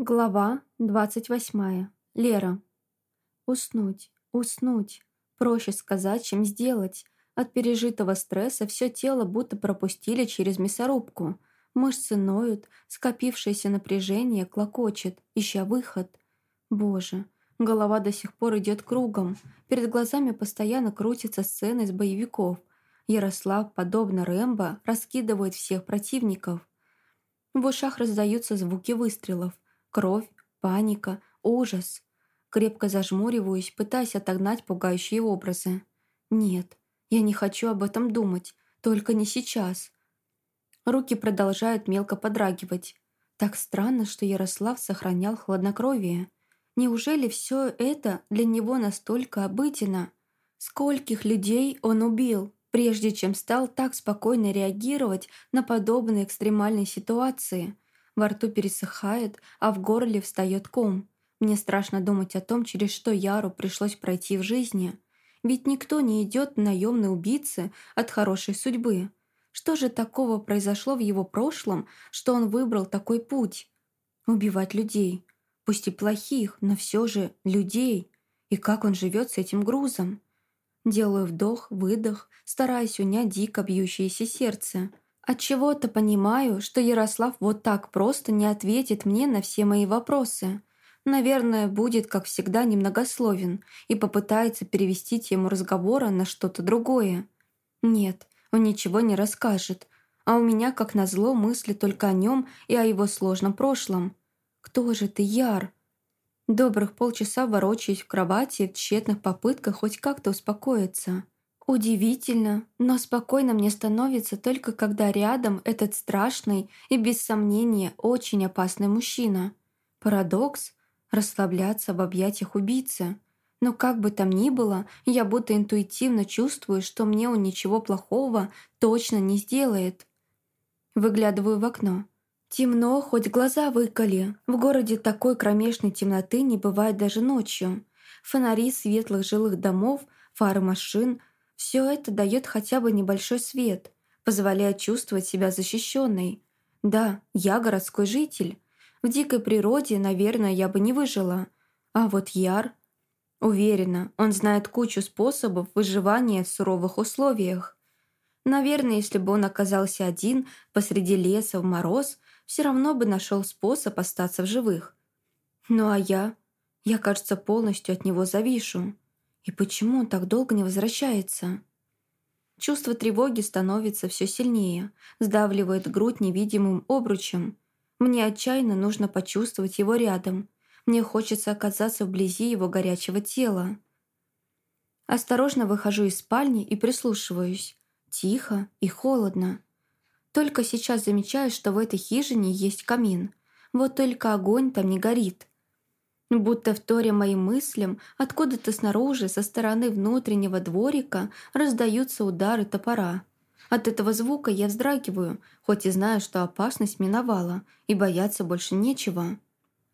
Глава 28. Лера. Уснуть, уснуть. Проще сказать, чем сделать. От пережитого стресса все тело будто пропустили через мясорубку. Мышцы ноют, скопившееся напряжение клокочет, ища выход. Боже, голова до сих пор идет кругом. Перед глазами постоянно крутятся сцены из боевиков. Ярослав, подобно Рэмбо, раскидывает всех противников. В ушах раздаются звуки выстрелов – Кровь, паника, ужас. Крепко зажмуриваюсь, пытаясь отогнать пугающие образы. Нет, я не хочу об этом думать, только не сейчас. Руки продолжают мелко подрагивать. Так странно, что Ярослав сохранял хладнокровие. Неужели все это для него настолько обыденно? Скольких людей он убил, прежде чем стал так спокойно реагировать на подобные экстремальные ситуации – во рту пересыхает, а в горле встает ком. Мне страшно думать о том, через что Яру пришлось пройти в жизни. Ведь никто не идет наемной убийцы от хорошей судьбы. Что же такого произошло в его прошлом, что он выбрал такой путь? Убивать людей. Пусть и плохих, но все же людей. И как он живет с этим грузом? Делаю вдох, выдох, стараясь унять дико бьющееся сердце – от чего то понимаю, что Ярослав вот так просто не ответит мне на все мои вопросы. Наверное, будет, как всегда, немногословен и попытается перевести тему разговора на что-то другое. Нет, он ничего не расскажет, а у меня, как назло, мысли только о нем и о его сложном прошлом. «Кто же ты, Яр?» Добрых полчаса ворочаюсь в кровати в тщетных попытках хоть как-то успокоиться. Удивительно, но спокойно мне становится только когда рядом этот страшный и, без сомнения, очень опасный мужчина. Парадокс – расслабляться в объятиях убийцы. Но как бы там ни было, я будто интуитивно чувствую, что мне он ничего плохого точно не сделает. Выглядываю в окно. Темно, хоть глаза выколи. В городе такой кромешной темноты не бывает даже ночью. Фонари светлых жилых домов, фары машин – все это дает хотя бы небольшой свет, позволяя чувствовать себя защищенной. Да, я городской житель. В дикой природе, наверное, я бы не выжила. А вот Яр... Уверена, он знает кучу способов выживания в суровых условиях. Наверное, если бы он оказался один посреди леса в мороз, все равно бы нашел способ остаться в живых. Ну а я? Я, кажется, полностью от него завишу. И почему он так долго не возвращается? Чувство тревоги становится все сильнее, сдавливает грудь невидимым обручем. Мне отчаянно нужно почувствовать его рядом. Мне хочется оказаться вблизи его горячего тела. Осторожно выхожу из спальни и прислушиваюсь. Тихо и холодно. Только сейчас замечаю, что в этой хижине есть камин. Вот только огонь там не горит. Будто вторя моим мыслям, откуда-то снаружи, со стороны внутреннего дворика, раздаются удары топора. От этого звука я вздрагиваю, хоть и знаю, что опасность миновала, и бояться больше нечего.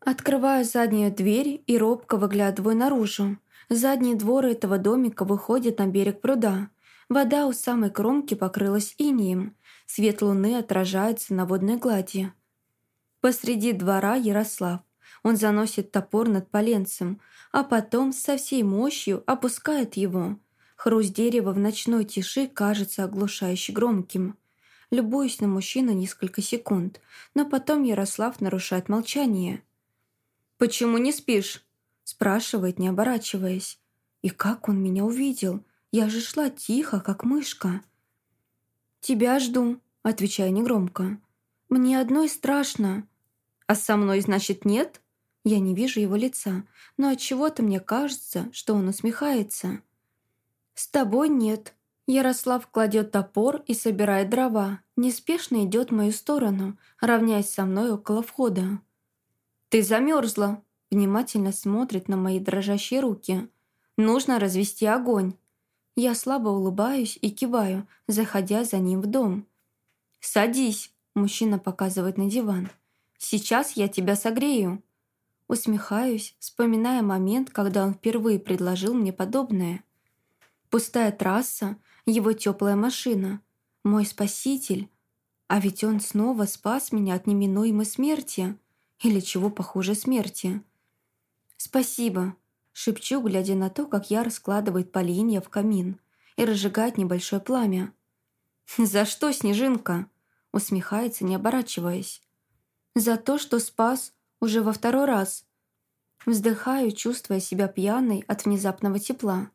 Открываю заднюю дверь и робко выглядываю наружу. Задний двор этого домика выходит на берег пруда. Вода у самой кромки покрылась инием. Свет луны отражается на водной глади. Посреди двора Ярослав. Он заносит топор над поленцем, а потом со всей мощью опускает его. Хруст дерева в ночной тиши кажется оглушающе громким. Любуюсь на мужчину несколько секунд, но потом Ярослав нарушает молчание. «Почему не спишь?» – спрашивает, не оборачиваясь. «И как он меня увидел? Я же шла тихо, как мышка». «Тебя жду», – отвечаю негромко. «Мне одной страшно». «А со мной, значит, нет?» Я не вижу его лица, но от чего то мне кажется, что он усмехается. «С тобой нет». Ярослав кладет топор и собирает дрова. Неспешно идет в мою сторону, равняясь со мной около входа. «Ты замерзла!» Внимательно смотрит на мои дрожащие руки. «Нужно развести огонь!» Я слабо улыбаюсь и киваю, заходя за ним в дом. «Садись!» Мужчина показывает на диван. «Сейчас я тебя согрею!» Усмехаюсь, вспоминая момент, когда он впервые предложил мне подобное. Пустая трасса, его теплая машина, мой спаситель. А ведь он снова спас меня от неминуемой смерти. или чего похуже смерти. «Спасибо», — шепчу, глядя на то, как я раскладывает поленья в камин и разжигает небольшое пламя. «За что, Снежинка?» — усмехается, не оборачиваясь. «За то, что спас уже во второй раз». Вздыхаю, чувствуя себя пьяной от внезапного тепла.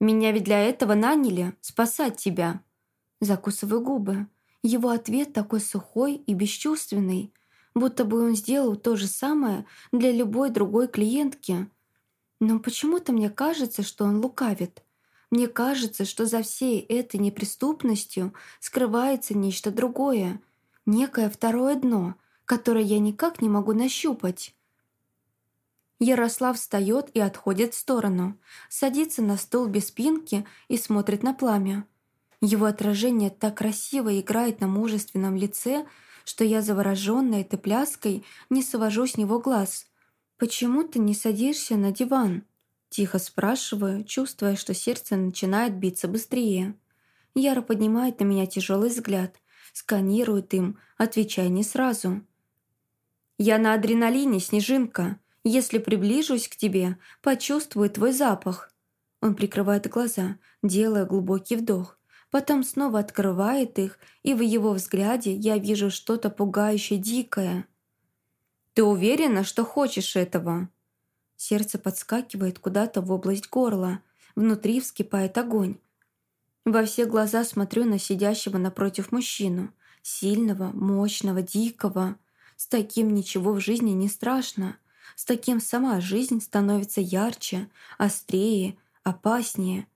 «Меня ведь для этого наняли, спасать тебя». Закусываю губы. Его ответ такой сухой и бесчувственный, будто бы он сделал то же самое для любой другой клиентки. Но почему-то мне кажется, что он лукавит. Мне кажется, что за всей этой неприступностью скрывается нечто другое, некое второе дно, которое я никак не могу нащупать. Ярослав встает и отходит в сторону, садится на стол без спинки и смотрит на пламя. Его отражение так красиво играет на мужественном лице, что я, завороженная этой пляской, не свожу с него глаз. «Почему ты не садишься на диван?» Тихо спрашиваю, чувствуя, что сердце начинает биться быстрее. Яра поднимает на меня тяжелый взгляд, сканирует им, отвечая не сразу. «Я на адреналине, Снежинка. Если приближусь к тебе, почувствую твой запах». Он прикрывает глаза, делая глубокий вдох. Потом снова открывает их, и в его взгляде я вижу что-то пугающее дикое. «Ты уверена, что хочешь этого?» Сердце подскакивает куда-то в область горла, внутри вскипает огонь. Во все глаза смотрю на сидящего напротив мужчину, сильного, мощного, дикого. С таким ничего в жизни не страшно. С таким сама жизнь становится ярче, острее, опаснее.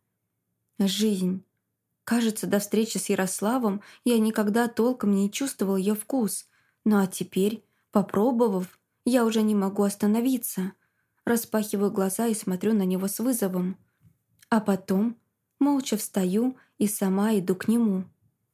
Жизнь. Кажется, до встречи с Ярославом я никогда толком не чувствовал ее вкус. Ну а теперь, попробовав, я уже не могу остановиться. Распахиваю глаза и смотрю на него с вызовом. А потом молча встаю и сама иду к нему.